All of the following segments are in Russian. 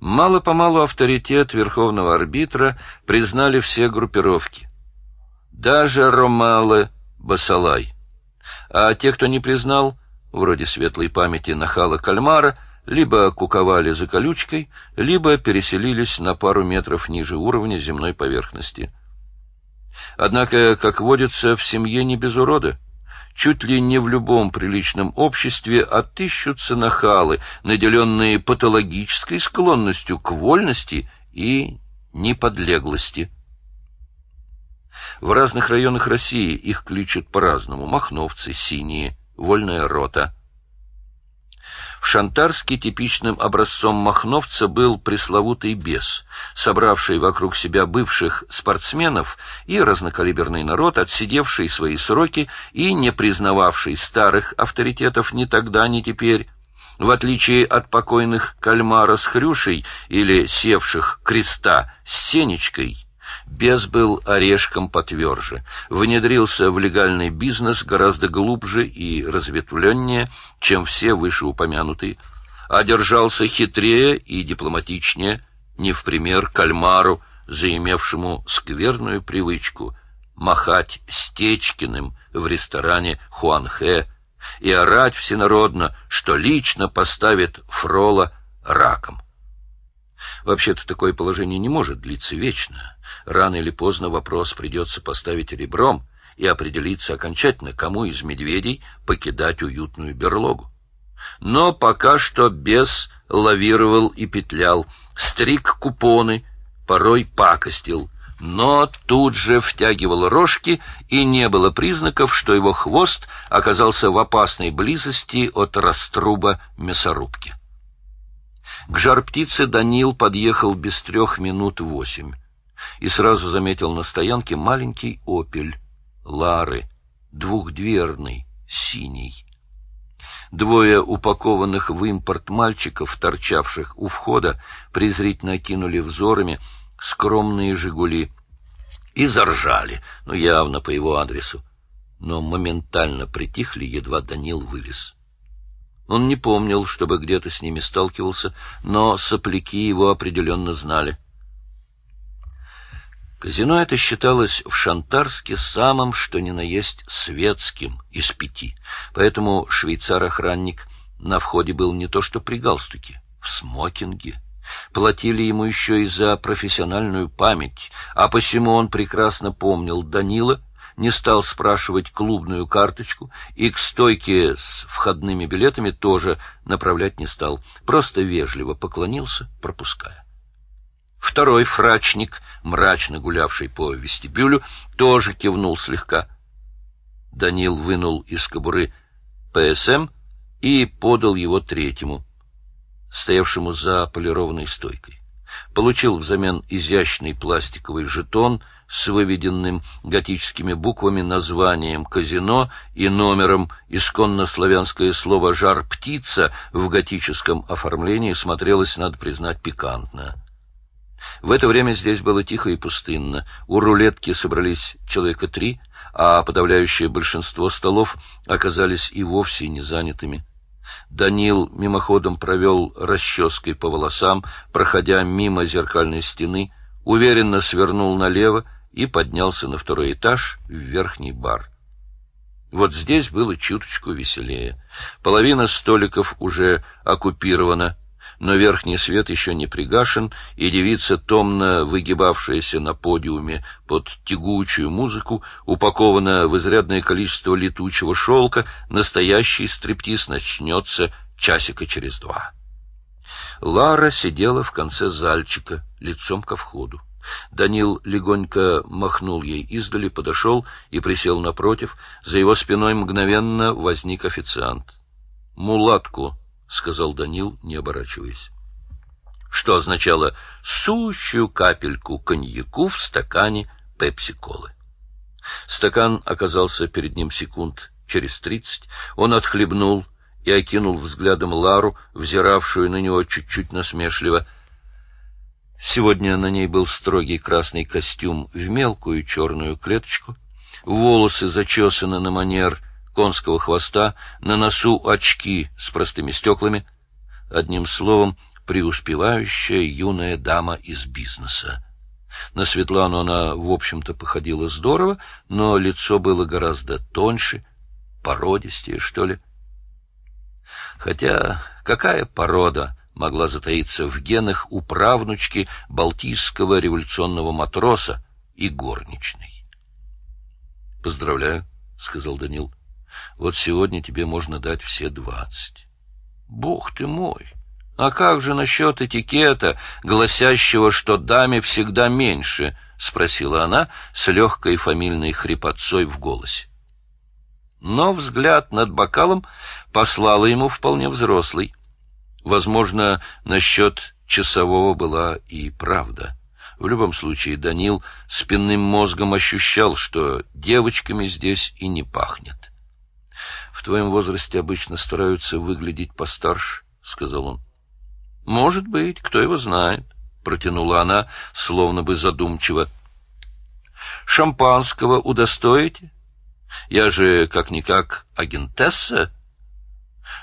Мало-помалу авторитет верховного арбитра признали все группировки. Даже Ромалы Басалай. А те, кто не признал, вроде светлой памяти нахала Кальмара, либо куковали за колючкой, либо переселились на пару метров ниже уровня земной поверхности. Однако, как водится, в семье не без урода. Чуть ли не в любом приличном обществе отыщутся нахалы, наделенные патологической склонностью к вольности и неподлеглости. В разных районах России их кличут по-разному. Махновцы, синие, вольная рота — в Шантарске типичным образцом махновца был пресловутый бес, собравший вокруг себя бывших спортсменов и разнокалиберный народ, отсидевший свои сроки и не признававший старых авторитетов ни тогда, ни теперь. В отличие от покойных Кальмара с Хрюшей или севших Креста с Сенечкой, Без был орешком потверже, внедрился в легальный бизнес гораздо глубже и разветвленнее, чем все вышеупомянутые, одержался хитрее и дипломатичнее, не в пример кальмару, заимевшему скверную привычку махать Стечкиным в ресторане Хуанхэ и орать всенародно, что лично поставит Фрола раком. Вообще-то такое положение не может длиться вечно. Рано или поздно вопрос придется поставить ребром и определиться окончательно, кому из медведей покидать уютную берлогу. Но пока что бес лавировал и петлял, стриг купоны, порой пакостил, но тут же втягивал рожки, и не было признаков, что его хвост оказался в опасной близости от раструба мясорубки. К жар-птице Данил подъехал без трех минут восемь и сразу заметил на стоянке маленький «Опель» Лары, двухдверный, синий. Двое упакованных в импорт мальчиков, торчавших у входа, презрительно кинули взорами скромные «Жигули» и заржали, ну, явно по его адресу, но моментально притихли, едва Данил вылез. Он не помнил, чтобы где-то с ними сталкивался, но сопляки его определенно знали. Казино это считалось в Шантарске самым, что ни на есть, светским из пяти, поэтому швейцар-охранник на входе был не то что при галстуке, в смокинге. Платили ему еще и за профессиональную память, а посему он прекрасно помнил Данила — не стал спрашивать клубную карточку и к стойке с входными билетами тоже направлять не стал, просто вежливо поклонился, пропуская. Второй фрачник, мрачно гулявший по вестибюлю, тоже кивнул слегка. Данил вынул из кобуры ПСМ и подал его третьему, стоявшему за полированной стойкой. Получил взамен изящный пластиковый жетон — с выведенным готическими буквами названием казино и номером исконно славянское слово «жар-птица» в готическом оформлении смотрелось, надо признать, пикантно. В это время здесь было тихо и пустынно. У рулетки собрались человека три, а подавляющее большинство столов оказались и вовсе не занятыми. Данил мимоходом провел расческой по волосам, проходя мимо зеркальной стены, уверенно свернул налево и поднялся на второй этаж в верхний бар. Вот здесь было чуточку веселее. Половина столиков уже оккупирована, но верхний свет еще не пригашен, и девица, томно выгибавшаяся на подиуме под тягучую музыку, упакована в изрядное количество летучего шелка, настоящий стриптиз начнется часика через два. Лара сидела в конце зальчика, лицом ко входу. Данил легонько махнул ей издали, подошел и присел напротив. За его спиной мгновенно возник официант. «Мулатку», — сказал Данил, не оборачиваясь. Что означало сущую капельку коньяку в стакане пепси-колы. Стакан оказался перед ним секунд через тридцать. Он отхлебнул и окинул взглядом Лару, взиравшую на него чуть-чуть насмешливо — Сегодня на ней был строгий красный костюм в мелкую черную клеточку, волосы зачесаны на манер конского хвоста, на носу очки с простыми стеклами. Одним словом, преуспевающая юная дама из бизнеса. На Светлану она, в общем-то, походила здорово, но лицо было гораздо тоньше, породистее, что ли. Хотя какая порода могла затаиться в генах у правнучки балтийского революционного матроса и горничной? — Поздравляю, — сказал Данил. — Вот сегодня тебе можно дать все двадцать. — Бог ты мой! А как же насчет этикета, гласящего, что даме всегда меньше? — спросила она с легкой фамильной хрипотцой в голосе. Но взгляд над бокалом послала ему вполне взрослый. Возможно, насчет часового была и правда. В любом случае, Данил спинным мозгом ощущал, что девочками здесь и не пахнет. — В твоем возрасте обычно стараются выглядеть постарше, — сказал он. — Может быть, кто его знает, — протянула она, словно бы задумчиво. — Шампанского удостоите? Я же, как-никак, агентесса.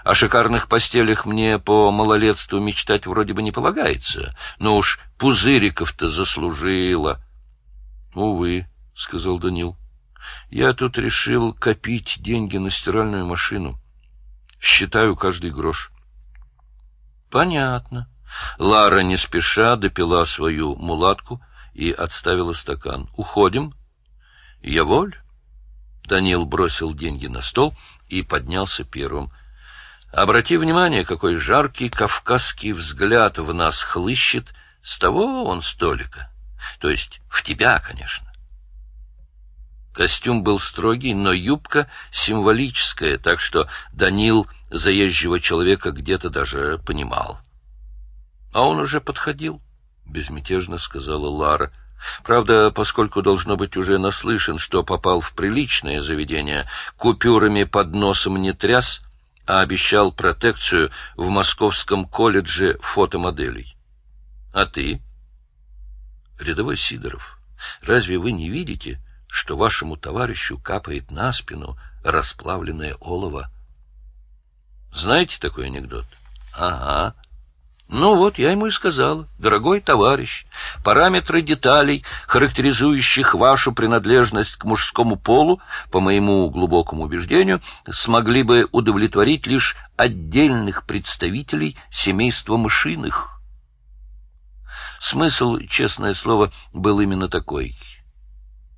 О шикарных постелях мне по малолетству мечтать вроде бы не полагается, но уж пузыриков-то заслужила. — Увы, — сказал Данил, — я тут решил копить деньги на стиральную машину. Считаю каждый грош. — Понятно. Лара не спеша допила свою мулатку и отставила стакан. — Уходим? — Я воль. Данил бросил деньги на стол и поднялся первым. Обрати внимание, какой жаркий кавказский взгляд в нас хлыщет с того он столика. То есть в тебя, конечно. Костюм был строгий, но юбка символическая, так что Данил заезжего человека где-то даже понимал. — А он уже подходил, — безмятежно сказала Лара. — Правда, поскольку должно быть уже наслышан, что попал в приличное заведение, купюрами под носом не тряс, а обещал протекцию в Московском колледже фотомоделей. А ты? Рядовой Сидоров, разве вы не видите, что вашему товарищу капает на спину расплавленное олово? Знаете такой анекдот? Ага. Ну вот, я ему и сказала, дорогой товарищ, параметры деталей, характеризующих вашу принадлежность к мужскому полу, по моему глубокому убеждению, смогли бы удовлетворить лишь отдельных представителей семейства мышиных. Смысл, честное слово, был именно такой.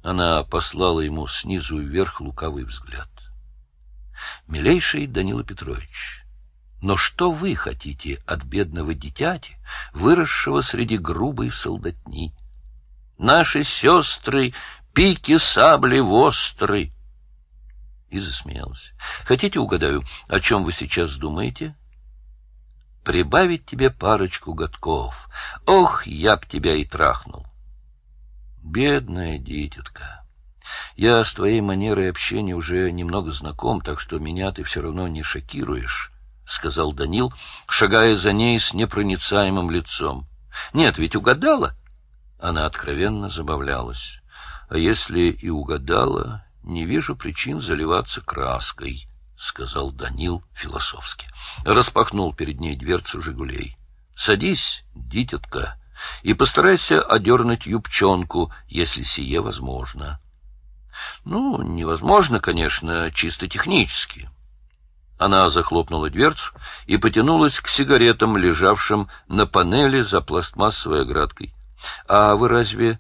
Она послала ему снизу вверх лукавый взгляд. «Милейший Данила Петрович». Но что вы хотите от бедного дитяти, выросшего среди грубой солдатни? Наши сестры пики сабли востры. И засмеялся. Хотите, угадаю, о чем вы сейчас думаете? Прибавить тебе парочку годков. Ох, я б тебя и трахнул. Бедная дитятка. Я с твоей манерой общения уже немного знаком, так что меня ты все равно не шокируешь. — сказал Данил, шагая за ней с непроницаемым лицом. — Нет, ведь угадала? Она откровенно забавлялась. — А если и угадала, не вижу причин заливаться краской, — сказал Данил философски. Распахнул перед ней дверцу «Жигулей». — Садись, дитятка, и постарайся одернуть юбчонку, если сие возможно. — Ну, невозможно, конечно, чисто технически. — она захлопнула дверцу и потянулась к сигаретам, лежавшим на панели за пластмассовой оградкой. — А вы разве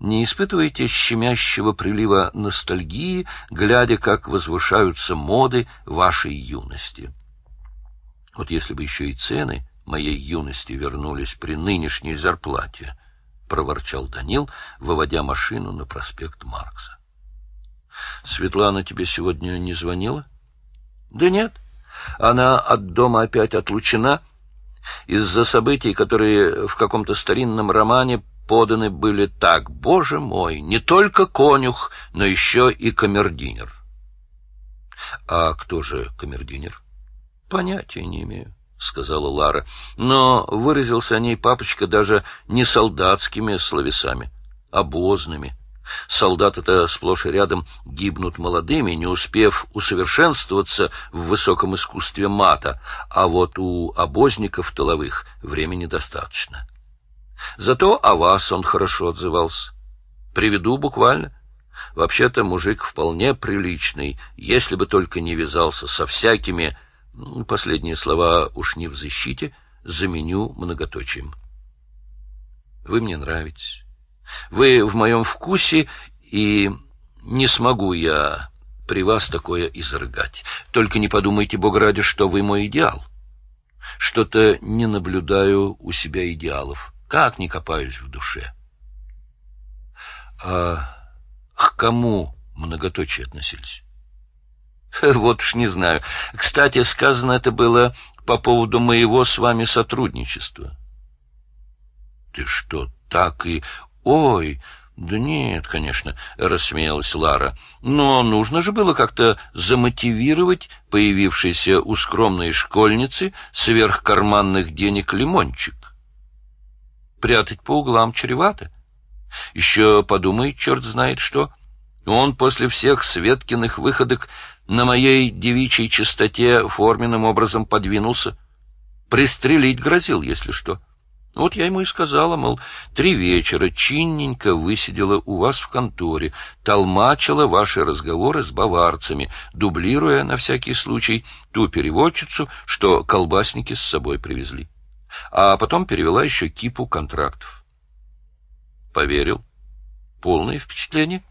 не испытываете щемящего прилива ностальгии, глядя, как возвышаются моды вашей юности? Вот если бы еще и цены моей юности вернулись при нынешней зарплате, — проворчал Данил, выводя машину на проспект Маркса. — Светлана тебе сегодня не звонила? Да нет, она от дома опять отлучена из-за событий, которые в каком-то старинном романе поданы были так. Боже мой, не только конюх, но еще и камердинер. А кто же камердинер? Понятия не имею. — сказала Лара, но выразился о ней папочка даже не солдатскими словесами, а Солдаты-то сплошь и рядом гибнут молодыми, не успев усовершенствоваться в высоком искусстве мата, а вот у обозников тыловых времени достаточно. Зато о вас он хорошо отзывался. Приведу буквально. Вообще-то мужик вполне приличный, если бы только не вязался со всякими... Последние слова уж не в защите, заменю многоточием. Вы мне нравитесь. Вы в моем вкусе, и не смогу я при вас такое изрыгать. Только не подумайте, Бог ради, что вы мой идеал. Что-то не наблюдаю у себя идеалов. Как не копаюсь в душе. А к кому многоточие относились? Вот уж не знаю. Кстати, сказано это было по поводу моего с вами сотрудничества. Ты что, так и... Ой, да нет, конечно, рассмеялась Лара. Но нужно же было как-то замотивировать появившийся у скромной школьницы сверхкарманных денег лимончик. Прятать по углам чревато. Еще подумай, черт знает что. Он после всех Светкиных выходок на моей девичьей чистоте форменным образом подвинулся. Пристрелить грозил, если что. Вот я ему и сказала, мол, три вечера чинненько высидела у вас в конторе, толмачила ваши разговоры с баварцами, дублируя на всякий случай ту переводчицу, что колбасники с собой привезли. А потом перевела еще кипу контрактов. Поверил. Полное впечатление.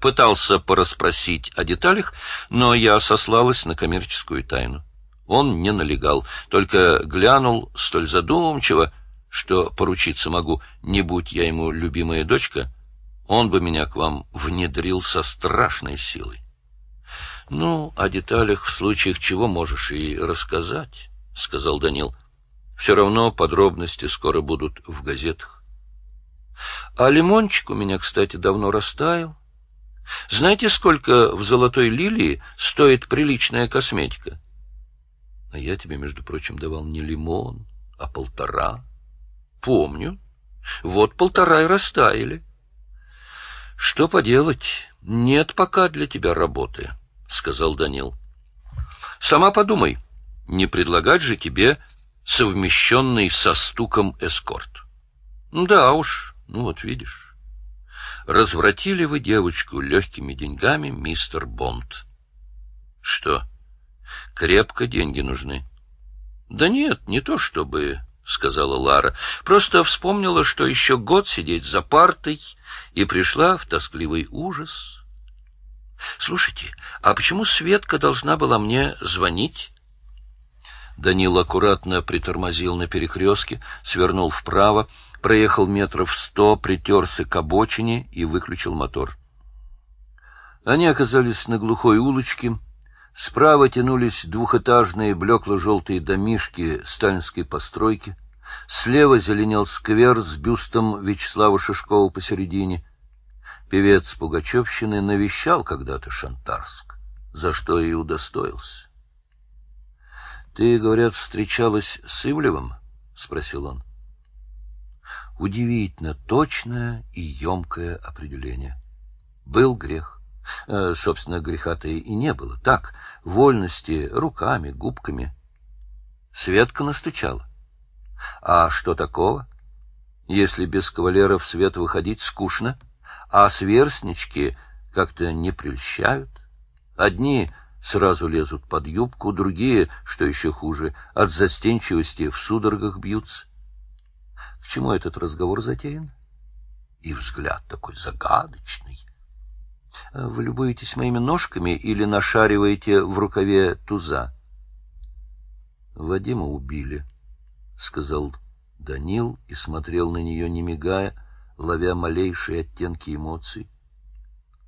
Пытался порасспросить о деталях, но я сослалась на коммерческую тайну. Он не налегал, только глянул столь задумчиво, что поручиться могу, не будь я ему любимая дочка, он бы меня к вам внедрил со страшной силой. — Ну, о деталях в случаях чего можешь и рассказать, — сказал Данил. — Все равно подробности скоро будут в газетах. А лимончик у меня, кстати, давно растаял. Знаете, сколько в золотой лилии стоит приличная косметика? А я тебе, между прочим, давал не лимон, а полтора. Помню. Вот полтора и растаяли. Что поделать? Нет пока для тебя работы, сказал Данил. Сама подумай, не предлагать же тебе совмещенный со стуком эскорт. Да уж, ну вот видишь развратили вы девочку легкими деньгами, мистер Бонд. Что, крепко деньги нужны? Да нет, не то чтобы, сказала Лара. Просто вспомнила, что еще год сидеть за партой, и пришла в тоскливый ужас. Слушайте, а почему Светка должна была мне звонить? Данил аккуратно притормозил на перекрестке, свернул вправо, проехал метров сто, притерся к обочине и выключил мотор. Они оказались на глухой улочке. Справа тянулись двухэтажные блекло-желтые домишки сталинской постройки. Слева зеленел сквер с бюстом Вячеслава Шишкова посередине. Певец Пугачевщины навещал когда-то Шантарск, за что и удостоился. — Ты, говорят, встречалась с Ивлевым? — спросил он. — Удивительно точное и емкое определение. Был грех. Э, собственно, греха-то и не было. Так, вольности руками, губками. Светка настучала. А что такого? Если без кавалеров свет выходить скучно, а сверстнички как-то не прельщают. Одни сразу лезут под юбку, другие, что еще хуже, от застенчивости в судорогах бьются. К чему этот разговор затеян? И взгляд такой загадочный. Вы любуетесь моими ножками или нашариваете в рукаве туза? Вадима убили, — сказал Данил и смотрел на нее, не мигая, ловя малейшие оттенки эмоций.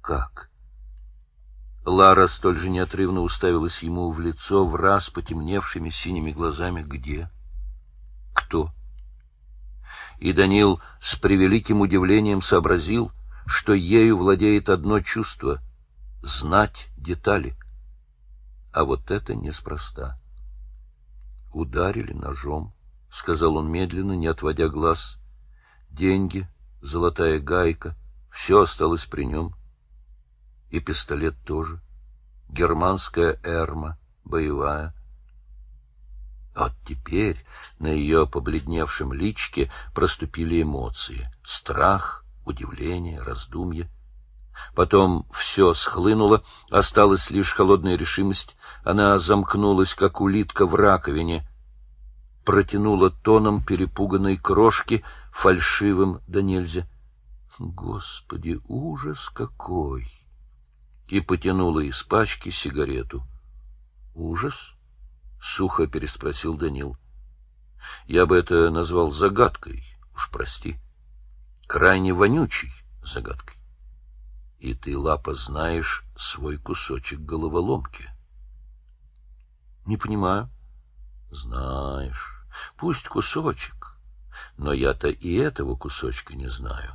Как? Лара столь же неотрывно уставилась ему в лицо, в раз потемневшими синими глазами. Где? Кто? и Данил с превеликим удивлением сообразил, что ею владеет одно чувство — знать детали. А вот это неспроста. Ударили ножом, — сказал он медленно, не отводя глаз. Деньги, золотая гайка — Все осталось при нем. И пистолет тоже. Германская эрма, боевая. Вот теперь на ее побледневшем личке проступили эмоции. Страх, удивление, раздумье. Потом все схлынуло, осталась лишь холодная решимость. Она замкнулась, как улитка в раковине, протянула тоном перепуганной крошки, фальшивым да нельзя. Господи, ужас какой! И потянула из пачки сигарету. Ужас? Сухо переспросил Данил. Я бы это назвал загадкой, уж прости. Крайне вонючей загадкой. И ты, Лапа, знаешь свой кусочек головоломки. Не понимаю. Знаешь. Пусть кусочек, но я-то и этого кусочка не знаю.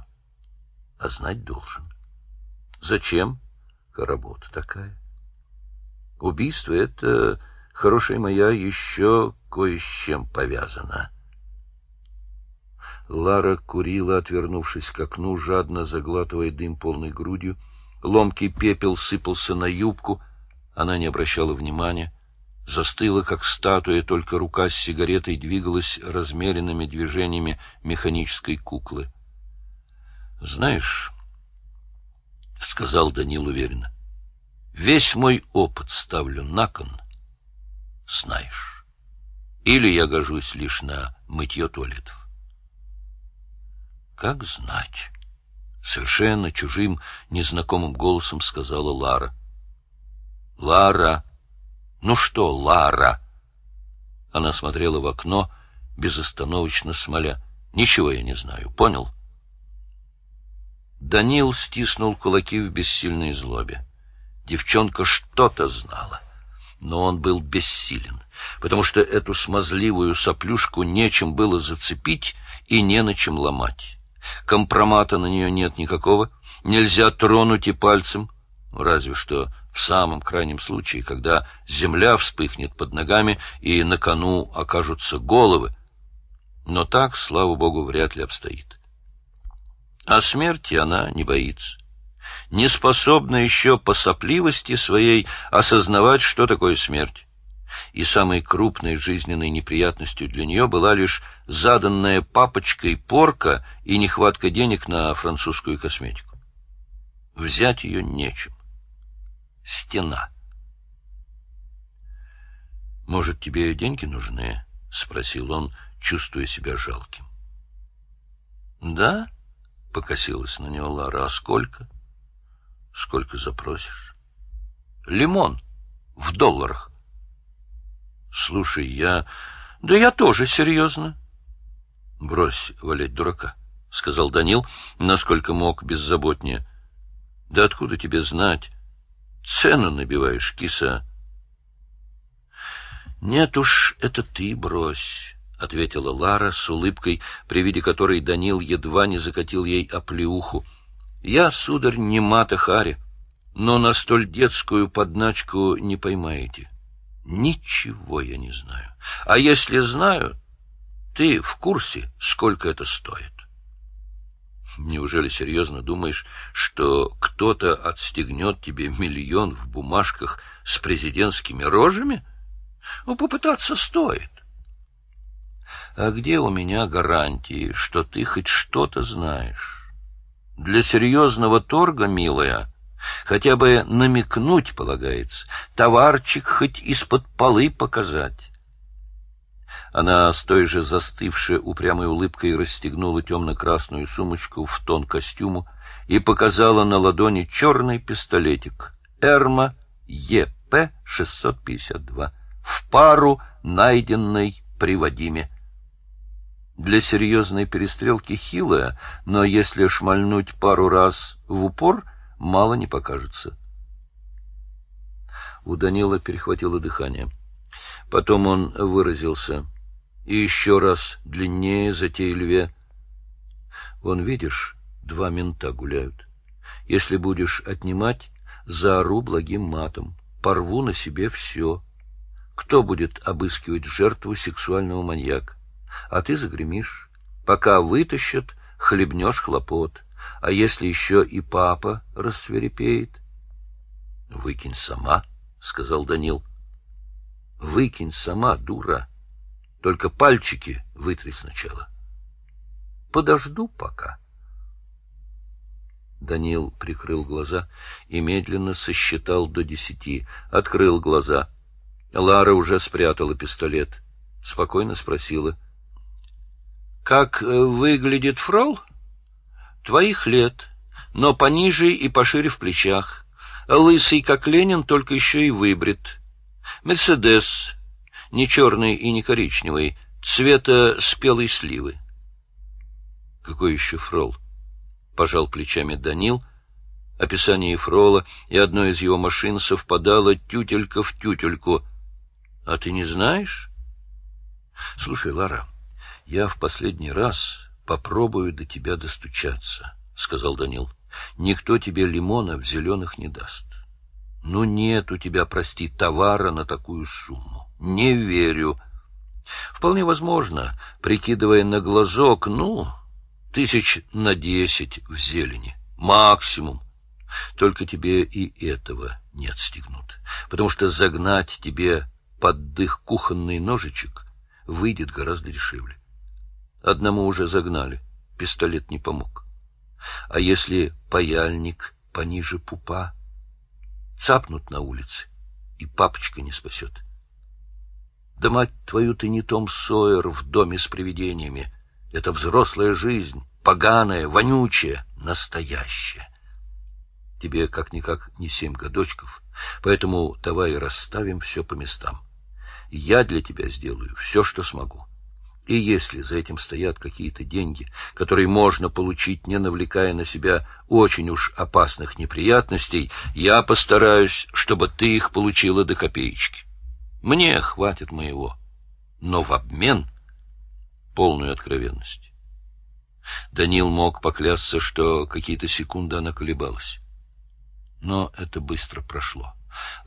А знать должен. Зачем? Работа такая. Убийство — это, хорошая моя, еще кое с чем повязано. Лара курила, отвернувшись к окну, жадно заглатывая дым полной грудью. Ломкий пепел сыпался на юбку. Она не обращала внимания. Застыла, как статуя, только рука с сигаретой двигалась размеренными движениями механической куклы. — Знаешь, — сказал Данил уверенно, — весь мой опыт ставлю на кон. Знаешь. Или я гожусь лишь на мытье туалетов. Как знать? Совершенно чужим, незнакомым голосом сказала Лара. Лара! Ну что, Лара? Она смотрела в окно, безостановочно смоля. Ничего я не знаю, понял? Данил стиснул кулаки в бессильной злобе. Девчонка что-то знала, но он был бессилен, потому что эту смазливую соплюшку нечем было зацепить и не на чем ломать. Компромата на нее нет никакого, нельзя тронуть и пальцем, разве что в самом крайнем случае, когда земля вспыхнет под ногами и на кону окажутся головы. Но так, слава богу, вряд ли обстоит. А смерти она не боится. Не способна еще по сопливости своей осознавать, что такое смерть и самой крупной жизненной неприятностью для нее была лишь заданная папочкой порка и нехватка денег на французскую косметику. Взять ее нечем. Стена. «Может, тебе деньги нужны?» — спросил он, чувствуя себя жалким. «Да?» — покосилась на него Лара. «А сколько?» «Сколько запросишь?» «Лимон. В долларах». Слушай, я... Да я тоже серьезно. Брось валять дурака, — сказал Данил, насколько мог беззаботнее. Да откуда тебе знать? Цену набиваешь, киса. Нет уж, это ты брось, — ответила Лара с улыбкой, при виде которой Данил едва не закатил ей оплеуху. Я, сударь, не мата Хари, но на столь детскую подначку не поймаете. Ничего я не знаю. А если знаю, ты в курсе, сколько это стоит? Неужели серьезно думаешь, что кто-то отстегнет тебе миллион в бумажках с президентскими рожами? Ну, попытаться стоит. А где у меня гарантии, что ты хоть что-то знаешь? Для серьезного торга, милая, Хотя бы намекнуть полагается, товарчик хоть из-под полы показать. Она с той же застывшей упрямой улыбкой расстегнула темно-красную сумочку в тон костюму и показала на ладони черный пистолетик «Эрма ЕП-652» в пару, найденной при Вадиме. Для серьезной перестрелки хилая, но если шмальнуть пару раз в упор — мало не покажется. У Данила перехватило дыхание. Потом он выразился. И еще раз длиннее, затейливее. Вон, видишь, два мента гуляют. Если будешь отнимать, заору благим матом, порву на себе все. Кто будет обыскивать жертву сексуального маньяка? А ты загремишь. Пока вытащат, хлебнешь хлопот. А если еще и папа рассверепеет? — Выкинь сама, — сказал Данил. — Выкинь сама, дура. Только пальчики вытри сначала. Подожду пока. Данил прикрыл глаза и медленно сосчитал до десяти. Открыл глаза. Лара уже спрятала пистолет. Спокойно спросила. — Как э, выглядит фрол? — Твоих лет, но пониже и пошире в плечах. Лысый, как Ленин, только еще и выбрит. Мерседес, не черный и не коричневый, цвета спелой сливы. — Какой еще фрол? — пожал плечами Данил. Описание фрола и одной из его машин совпадало тютелька в тютельку. — А ты не знаешь? — Слушай, Лара, я в последний раз попробую до тебя достучаться, — сказал Данил. — Никто тебе лимона в зеленых не даст. Ну, нет у тебя, прости, товара на такую сумму. Не верю. Вполне возможно, прикидывая на глазок, ну, тысяч на десять в зелени. Максимум. Только тебе и этого не отстегнут. Потому что загнать тебе под дых кухонный ножичек выйдет гораздо дешевле. Одному уже загнали, пистолет не помог. А если паяльник пониже пупа, цапнут на улице, и папочка не спасет. Да мать твою ты не Том Сойер в доме с привидениями. Это взрослая жизнь, поганая, вонючая, настоящая. Тебе как-никак не семь годочков, поэтому давай расставим все по местам. Я для тебя сделаю все, что смогу. И если за этим стоят какие-то деньги, которые можно получить, не навлекая на себя очень уж опасных неприятностей, я постараюсь, чтобы ты их получила до копеечки. Мне хватит моего, но в обмен полную откровенность. Данил мог поклясться, что какие-то секунды она колебалась. Но это быстро прошло.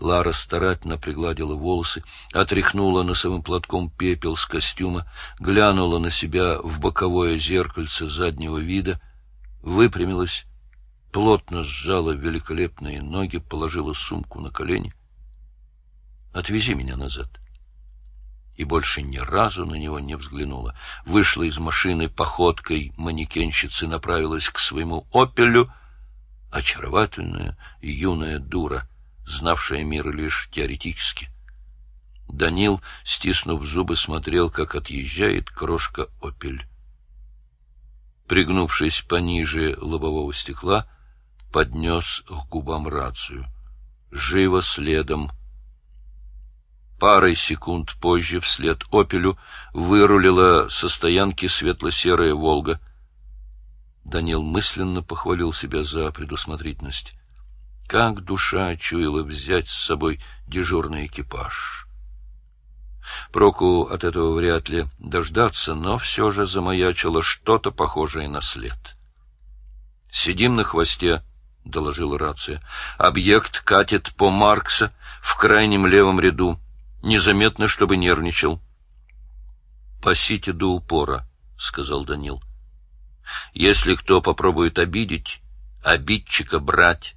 Лара старательно пригладила волосы, отряхнула носовым платком пепел с костюма, глянула на себя в боковое зеркальце заднего вида, выпрямилась, плотно сжала великолепные ноги, положила сумку на колени — Отвези меня назад. И больше ни разу на него не взглянула. Вышла из машины походкой манекенщицы, направилась к своему «Опелю», очаровательная юная дура, знавшая мир лишь теоретически. Данил, стиснув зубы, смотрел, как отъезжает крошка «Опель». Пригнувшись пониже лобового стекла, поднес к губам рацию. Живо следом — Парой секунд позже вслед «Опелю» вырулила со стоянки светло-серая «Волга». Данил мысленно похвалил себя за предусмотрительность. Как душа чуяла взять с собой дежурный экипаж. Проку от этого вряд ли дождаться, но все же замаячило что-то похожее на след. «Сидим на хвосте», — доложила рация. «Объект катит по Маркса в крайнем левом ряду незаметно, чтобы нервничал. «Пасите до упора», — сказал Данил. «Если кто попробует обидеть, обидчика брать.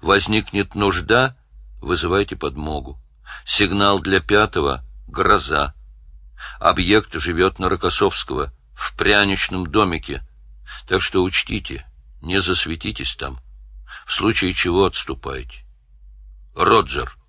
Возникнет нужда, вызывайте подмогу. Сигнал для пятого — гроза. Объект живет на Рокоссовского, в пряничном домике, так что учтите, не засветитесь там. В случае чего отступайте. Роджер».